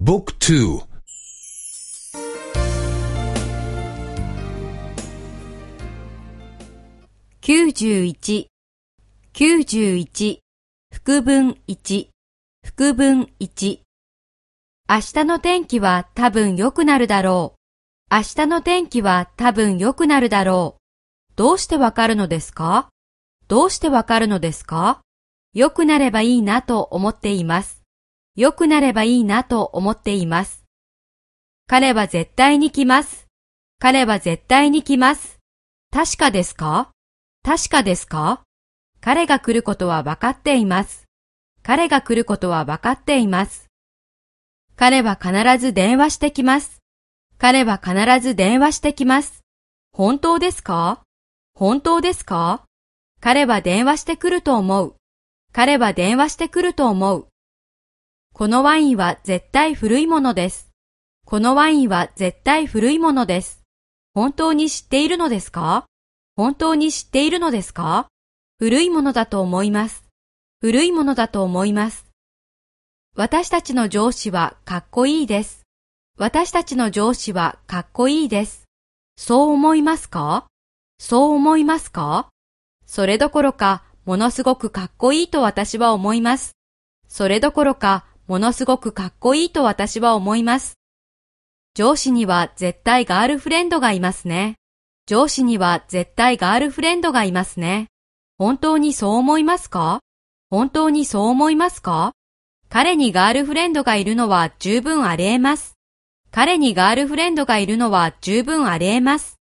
Book 2 91、91、副文1、副文1。明日の天気は多分良くなるだろう。明日の天気は多分良くなるだろう。どうしてわかるのですか？どうしてわかるのですか？良くなればいいなと思っています。良くなればいいなと思っています。彼は絶対に来ます。彼は絶対に来ます。確かですか？確かですか？彼が来ることは分かっています。彼が来ることは分かっています。彼は必ず電話してきます。彼は必ず電話してきます。本当ですか？本当ですか？彼は電話してくると思う。彼は電話してくると思う。このワインは絶対古いものです。このワインは絶対古いものです。本当に知っているのですか？本当に知っているのですか？古いものだと思います。古いものだと思います。私たちの上司はかっこいいです。私たちの上司はかっこいいです。そう思いますか？そう思いますか？それどころか、ものすごくかっこいいと私は思います。それどころか、ものすごくかっこいいと私は思います。上司には絶対ガールフレンドがいますね。上司には絶対ガールフレンドがいますね。本当にそう思いますか？本当にそう思いますか？彼にガールフレンドがいるのは十分あり得ます。彼にガールフレンドがいるのは十分あり得ます。